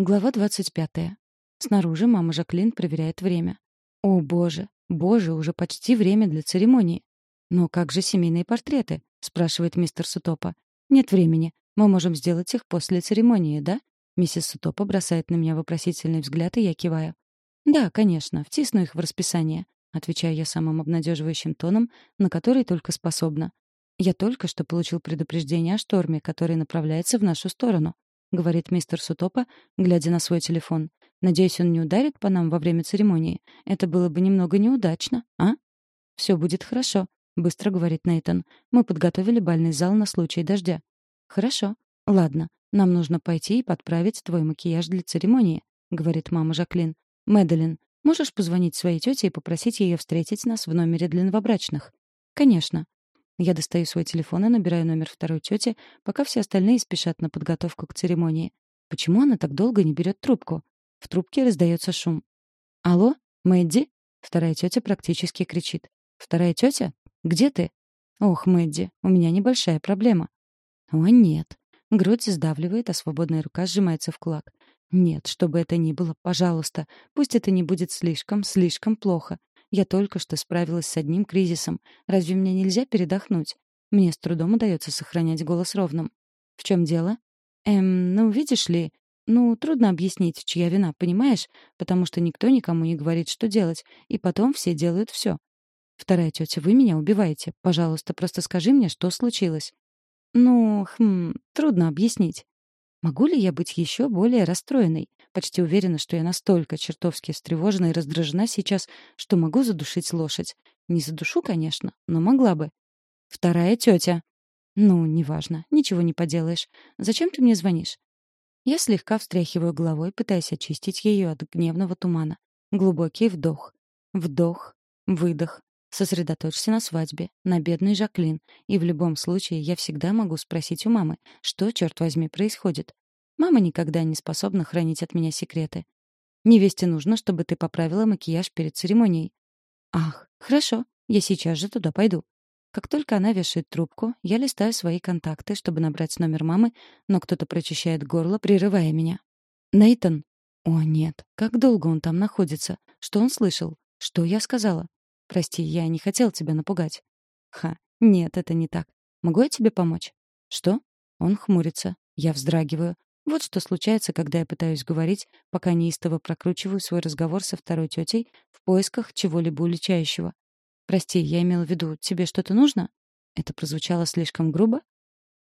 Глава 25. Снаружи мама Жаклин проверяет время. О, боже, боже, уже почти время для церемонии. Но как же семейные портреты? спрашивает мистер Сутопа. Нет времени. Мы можем сделать их после церемонии, да? Миссис Сутопа бросает на меня вопросительный взгляд, и я киваю. Да, конечно, втисну их в расписание, отвечаю я самым обнадеживающим тоном, на который только способна. Я только что получил предупреждение о шторме, который направляется в нашу сторону. — говорит мистер Сутопа, глядя на свой телефон. «Надеюсь, он не ударит по нам во время церемонии. Это было бы немного неудачно, а?» «Все будет хорошо», — быстро говорит Нейтон. «Мы подготовили бальный зал на случай дождя». «Хорошо. Ладно, нам нужно пойти и подправить твой макияж для церемонии», — говорит мама Жаклин. «Мэдалин, можешь позвонить своей тете и попросить ее встретить нас в номере для новобрачных?» «Конечно», я достаю свой телефон и набираю номер второй тети, пока все остальные спешат на подготовку к церемонии. Почему она так долго не берет трубку? В трубке раздается шум. «Алло, Мэдди?» Вторая тетя практически кричит. «Вторая тетя? Где ты?» «Ох, Мэдди, у меня небольшая проблема». «О, нет». Грудь сдавливает, а свободная рука сжимается в кулак. «Нет, что бы это ни было, пожалуйста, пусть это не будет слишком, слишком плохо. Я только что справилась с одним кризисом. Разве мне нельзя передохнуть? Мне с трудом удается сохранять голос ровным. В чем дело? Эм, ну, видишь ли, ну, трудно объяснить, чья вина, понимаешь? Потому что никто никому не говорит, что делать, и потом все делают все. Вторая тетя, вы меня убиваете. Пожалуйста, просто скажи мне, что случилось. Ну, хм, трудно объяснить. Могу ли я быть еще более расстроенной? Почти уверена, что я настолько чертовски встревожена и раздражена сейчас, что могу задушить лошадь. Не задушу, конечно, но могла бы. Вторая тетя. Ну, неважно, ничего не поделаешь. Зачем ты мне звонишь? Я слегка встряхиваю головой, пытаясь очистить ее от гневного тумана. Глубокий вдох. Вдох. Выдох. Сосредоточься на свадьбе, на бедной Жаклин, и в любом случае я всегда могу спросить у мамы, что, черт возьми, происходит. Мама никогда не способна хранить от меня секреты. Невесте нужно, чтобы ты поправила макияж перед церемонией. Ах, хорошо, я сейчас же туда пойду. Как только она вешает трубку, я листаю свои контакты, чтобы набрать номер мамы, но кто-то прочищает горло, прерывая меня. Нейтон. О, нет. Как долго он там находится? Что он слышал? Что я сказала? Прости, я не хотел тебя напугать. Ха, нет, это не так. Могу я тебе помочь? Что? Он хмурится. Я вздрагиваю. Вот что случается, когда я пытаюсь говорить, пока неистово прокручиваю свой разговор со второй тетей в поисках чего-либо уличающего. Прости, я имел в виду, тебе что-то нужно? Это прозвучало слишком грубо?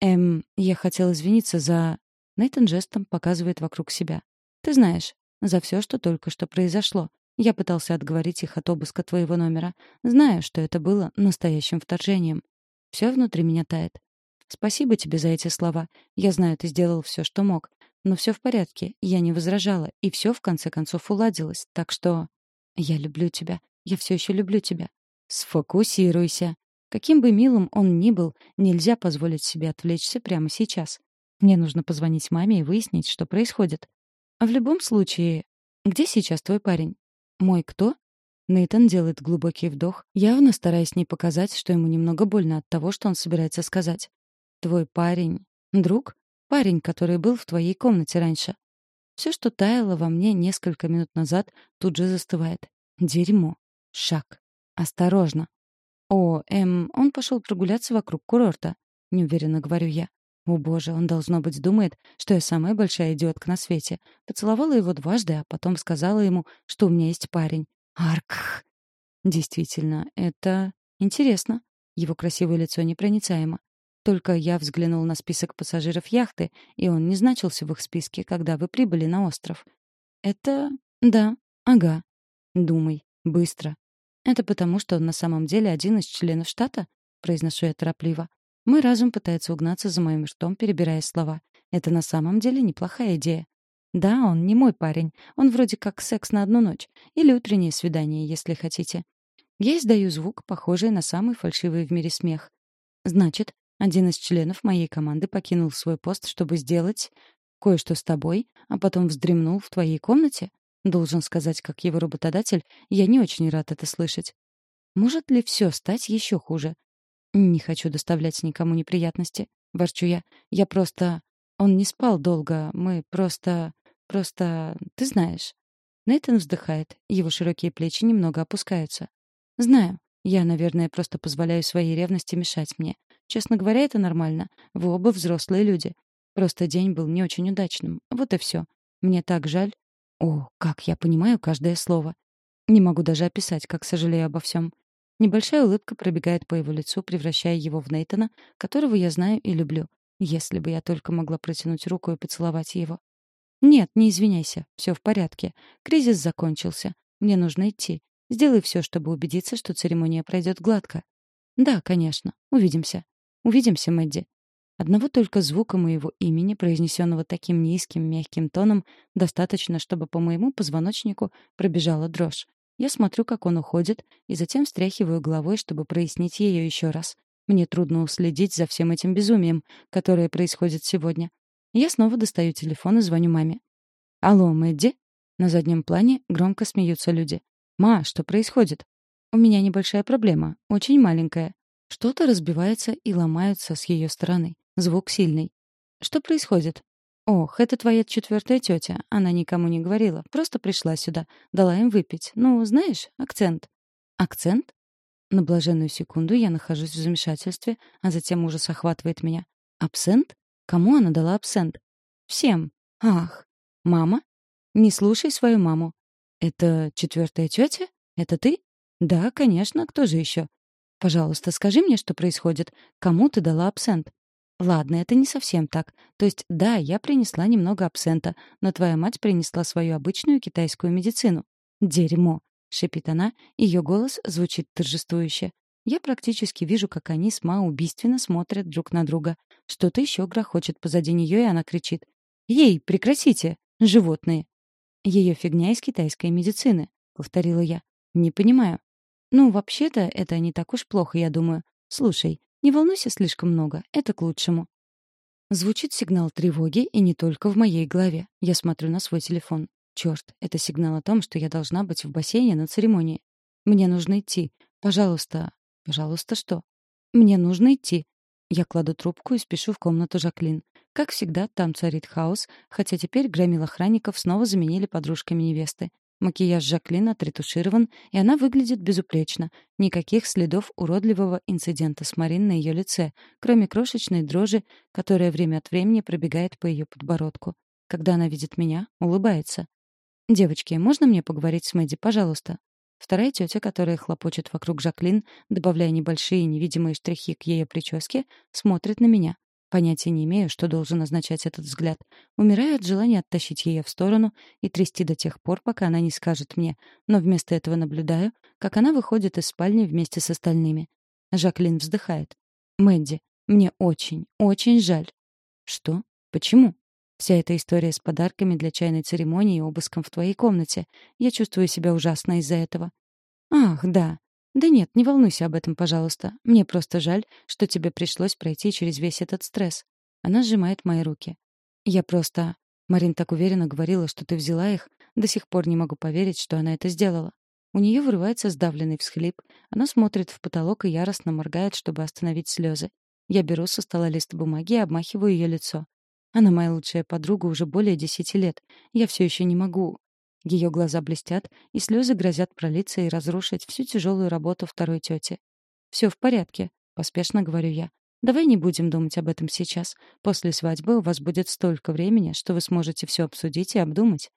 Эм, я хотел извиниться за... Нейтан жестом показывает вокруг себя. Ты знаешь, за все, что только что произошло. Я пытался отговорить их от обыска твоего номера. Знаю, что это было настоящим вторжением. Все внутри меня тает. Спасибо тебе за эти слова. Я знаю, ты сделал все, что мог. Но все в порядке. Я не возражала. И все в конце концов уладилось. Так что... Я люблю тебя. Я все еще люблю тебя. Сфокусируйся. Каким бы милым он ни был, нельзя позволить себе отвлечься прямо сейчас. Мне нужно позвонить маме и выяснить, что происходит. А в любом случае... Где сейчас твой парень? «Мой кто?» Нейтан делает глубокий вдох, явно стараясь не показать, что ему немного больно от того, что он собирается сказать. «Твой парень... Друг? Парень, который был в твоей комнате раньше». Все, что таяло во мне несколько минут назад, тут же застывает. Дерьмо. Шаг. Осторожно. О, эм, он пошел прогуляться вокруг курорта. Неуверенно говорю я. О боже, он, должно быть, думает, что я самая большая идиотка на свете. Поцеловала его дважды, а потом сказала ему, что у меня есть парень. Арк. Действительно, это интересно. Его красивое лицо непроницаемо. Только я взглянул на список пассажиров яхты, и он не значился в их списке, когда вы прибыли на остров. Это... да, ага. Думай, быстро. Это потому, что он на самом деле один из членов штата? Произношу я торопливо. Мой разум пытается угнаться за моим ртом, перебирая слова. Это на самом деле неплохая идея. Да, он не мой парень. Он вроде как секс на одну ночь. Или утреннее свидание, если хотите. Я издаю звук, похожий на самый фальшивый в мире смех. Значит, один из членов моей команды покинул свой пост, чтобы сделать кое-что с тобой, а потом вздремнул в твоей комнате? Должен сказать, как его работодатель, я не очень рад это слышать. Может ли все стать еще хуже? «Не хочу доставлять никому неприятности», — ворчу я. «Я просто... Он не спал долго, мы просто... Просто ты знаешь». Нейтан вздыхает. Его широкие плечи немного опускаются. «Знаю. Я, наверное, просто позволяю своей ревности мешать мне. Честно говоря, это нормально. Вы оба взрослые люди. Просто день был не очень удачным. Вот и все. Мне так жаль. О, как я понимаю каждое слово. Не могу даже описать, как сожалею обо всем. Небольшая улыбка пробегает по его лицу, превращая его в Нейтана, которого я знаю и люблю. Если бы я только могла протянуть руку и поцеловать его. Нет, не извиняйся. Все в порядке. Кризис закончился. Мне нужно идти. Сделай все, чтобы убедиться, что церемония пройдет гладко. Да, конечно. Увидимся. Увидимся, Мэдди. Одного только звука моего имени, произнесенного таким низким, мягким тоном, достаточно, чтобы по моему позвоночнику пробежала дрожь. Я смотрю, как он уходит, и затем встряхиваю головой, чтобы прояснить ее еще раз. Мне трудно уследить за всем этим безумием, которое происходит сегодня. Я снова достаю телефон и звоню маме. «Алло, Мэдди?» На заднем плане громко смеются люди. «Ма, что происходит?» «У меня небольшая проблема, очень маленькая. Что-то разбивается и ломается с ее стороны. Звук сильный. Что происходит? Ох, это твоя четвертая тетя. Она никому не говорила, просто пришла сюда, дала им выпить. Ну, знаешь, акцент. Акцент? На блаженную секунду я нахожусь в замешательстве, а затем ужас охватывает меня. Абсент? Кому она дала абсент? Всем. Ах, мама? Не слушай свою маму. Это четвертая тетя? Это ты? Да, конечно, кто же еще? Пожалуйста, скажи мне, что происходит. Кому ты дала абсент? Ладно, это не совсем так. То есть, да, я принесла немного абсента, но твоя мать принесла свою обычную китайскую медицину. Дерьмо, шипит она, ее голос звучит торжествующе. Я практически вижу, как они с Ма убийственно смотрят друг на друга. Что-то еще грохочет позади нее, и она кричит: "Ей, прекратите, животные!" Ее фигня из китайской медицины, повторила я. Не понимаю. Ну, вообще-то, это не так уж плохо, я думаю. Слушай, не волнуйся слишком много, это к лучшему. Звучит сигнал тревоги, и не только в моей голове. Я смотрю на свой телефон. Черт, это сигнал о том, что я должна быть в бассейне на церемонии. Мне нужно идти. Пожалуйста. Пожалуйста, что? Мне нужно идти. Я кладу трубку и спешу в комнату Жаклин. Как всегда, там царит хаос, хотя теперь громил охранников снова заменили подружками невесты. Макияж Жаклин отретуширован, и она выглядит безупречно. Никаких следов уродливого инцидента с Марин на ее лице, кроме крошечной дрожи, которая время от времени пробегает по ее подбородку. Когда она видит меня, улыбается. «Девочки, можно мне поговорить с Мэдди, пожалуйста?» Вторая тетя, которая хлопочет вокруг Жаклин, добавляя небольшие невидимые штрихи к ее прическе, смотрит на меня. Понятия не имею, что должен означать этот взгляд. Умираю от желания оттащить ее в сторону и трясти до тех пор, пока она не скажет мне, но вместо этого наблюдаю, как она выходит из спальни вместе с остальными. Жаклин вздыхает. «Мэдди, мне очень, очень жаль». «Что? Почему?» «Вся эта история с подарками для чайной церемонии и обыском в твоей комнате. Я чувствую себя ужасно из-за этого». «Ах, да. «Да нет, не волнуйся об этом, пожалуйста. Мне просто жаль, что тебе пришлось пройти через весь этот стресс». Она сжимает мои руки. «Я просто...» Марин так уверенно говорила, что ты взяла их. До сих пор не могу поверить, что она это сделала. У нее вырывается сдавленный всхлип. Она смотрит в потолок и яростно моргает, чтобы остановить слезы. Я беру со стола лист бумаги и обмахиваю ее лицо. Она моя лучшая подруга уже более десяти лет. Я все еще не могу. Ее глаза блестят, и слезы грозят пролиться и разрушить всю тяжелую работу второй тети. «Все в порядке», — поспешно говорю я. «Давай не будем думать об этом сейчас. После свадьбы у вас будет столько времени, что вы сможете все обсудить и обдумать.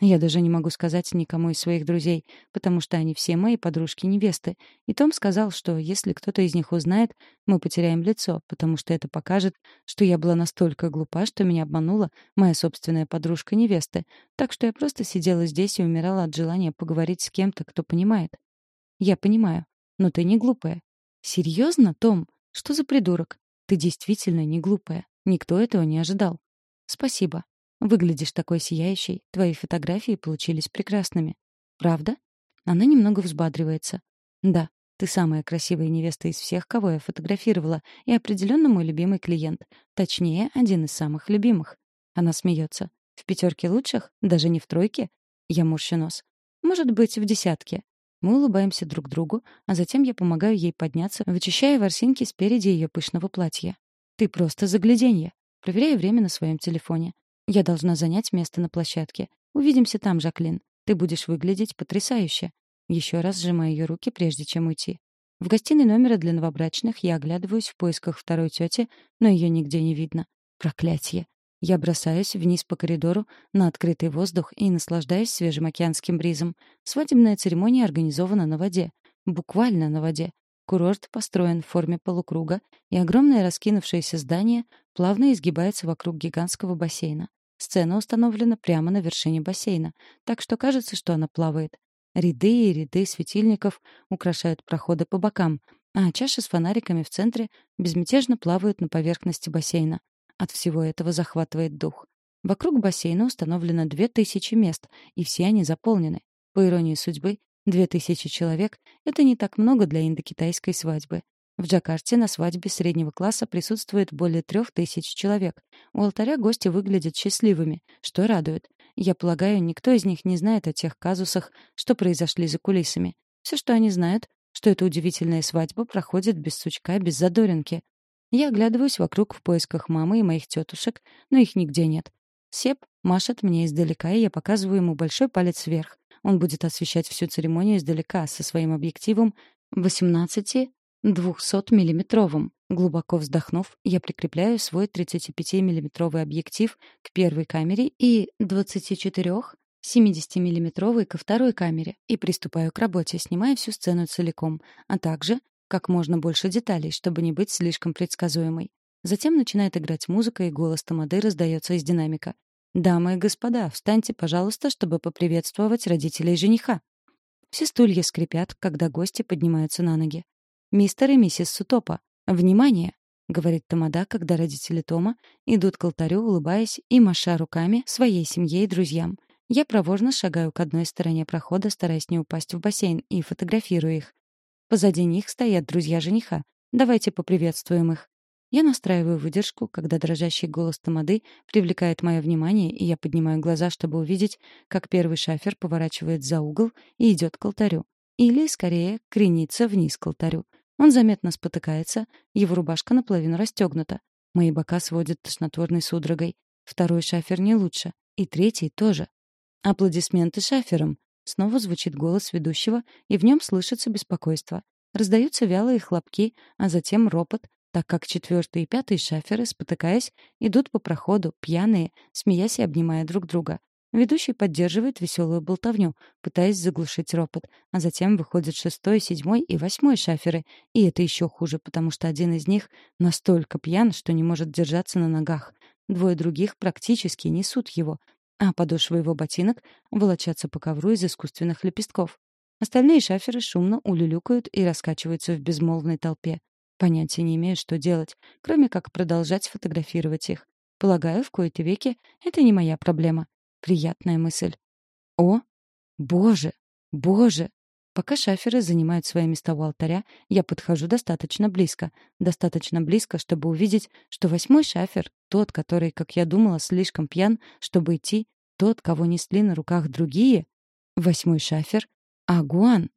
Я даже не могу сказать никому из своих друзей, потому что они все мои подружки-невесты. И Том сказал, что если кто-то из них узнает, мы потеряем лицо, потому что это покажет, что я была настолько глупа, что меня обманула моя собственная подружка-невесты. Так что я просто сидела здесь и умирала от желания поговорить с кем-то, кто понимает. Я понимаю. Но ты не глупая. Серьезно, Том? Что за придурок? Ты действительно не глупая. Никто этого не ожидал. Спасибо. Выглядишь такой сияющей. Твои фотографии получились прекрасными. Правда? Она немного взбадривается. Да, ты самая красивая невеста из всех, кого я фотографировала, и определенно мой любимый клиент. Точнее, один из самых любимых. Она смеется. В пятерке лучших? Даже не в тройке? Я морщу нос. Может быть, в десятке. Мы улыбаемся друг другу, а затем я помогаю ей подняться, вычищая ворсинки спереди ее пышного платья. Ты просто загляденье. Проверяю время на своем телефоне. Я должна занять место на площадке. Увидимся там, Жаклин. Ты будешь выглядеть потрясающе. Еще раз сжимаю ее руки, прежде чем уйти. В гостиной номера для новобрачных я оглядываюсь в поисках второй тети, но ее нигде не видно. Проклятье. Я бросаюсь вниз по коридору на открытый воздух и наслаждаюсь свежим океанским бризом. Свадебная церемония организована на воде. Буквально на воде. Курорт построен в форме полукруга, и огромное раскинувшееся здание плавно изгибается вокруг гигантского бассейна. Сцена установлена прямо на вершине бассейна, так что кажется, что она плавает. Ряды и ряды светильников украшают проходы по бокам, а чаши с фонариками в центре безмятежно плавают на поверхности бассейна. От всего этого захватывает дух. Вокруг бассейна установлено две тысячи мест, и все они заполнены. По иронии судьбы, две тысячи человек — это не так много для индокитайской свадьбы. В Джакарте на свадьбе среднего класса присутствует более трех тысяч человек. У алтаря гости выглядят счастливыми, что радует. Я полагаю, никто из них не знает о тех казусах, что произошли за кулисами. Все, что они знают, что эта удивительная свадьба проходит без сучка, без задоринки. Я оглядываюсь вокруг в поисках мамы и моих тетушек, но их нигде нет. Сеп машет мне издалека, и я показываю ему большой палец вверх. Он будет освещать всю церемонию издалека со своим объективом 18 200-миллиметровым. Глубоко вздохнув, я прикрепляю свой 35-миллиметровый объектив к первой камере и 24 70-миллиметровый ко второй камере и приступаю к работе, снимая всю сцену целиком, а также как можно больше деталей, чтобы не быть слишком предсказуемой. Затем начинает играть музыка, и голос Тамады раздается из динамика. «Дамы и господа, встаньте, пожалуйста, чтобы поприветствовать родителей жениха». Все стулья скрипят, когда гости поднимаются на ноги. «Мистер и миссис Сутопа, внимание!» — говорит Тамада, когда родители Тома идут к алтарю, улыбаясь и маша руками своей семье и друзьям. Я проворно шагаю к одной стороне прохода, стараясь не упасть в бассейн, и фотографирую их. Позади них стоят друзья жениха. Давайте поприветствуем их. Я настраиваю выдержку, когда дрожащий голос Тамады привлекает мое внимание, и я поднимаю глаза, чтобы увидеть, как первый шафер поворачивает за угол и идет к алтарю. Или, скорее, кренится вниз к алтарю. Он заметно спотыкается, его рубашка наполовину расстегнута. Мои бока сводят тошнотворной судорогой. Второй шафер не лучше. И третий тоже. Аплодисменты шаферам. Снова звучит голос ведущего, и в нем слышится беспокойство. Раздаются вялые хлопки, а затем ропот, так как четвертый и пятый шаферы, спотыкаясь, идут по проходу, пьяные, смеясь и обнимая друг друга. Ведущий поддерживает веселую болтовню, пытаясь заглушить ропот, а затем выходят шестой, седьмой и восьмой шаферы, и это еще хуже, потому что один из них настолько пьян, что не может держаться на ногах. Двое других практически несут его, а подошвы его ботинок волочатся по ковру из искусственных лепестков. Остальные шаферы шумно улюлюкают и раскачиваются в безмолвной толпе. Понятия не имею, что делать, кроме как продолжать фотографировать их. Полагаю, в кои-то веки это не моя проблема. Приятная мысль. О, боже, боже! Пока шаферы занимают свои места у алтаря, я подхожу достаточно близко. Достаточно близко, чтобы увидеть, что восьмой шафер, тот, который, как я думала, слишком пьян, чтобы идти, тот, кого несли на руках другие, восьмой шафер — Агуан.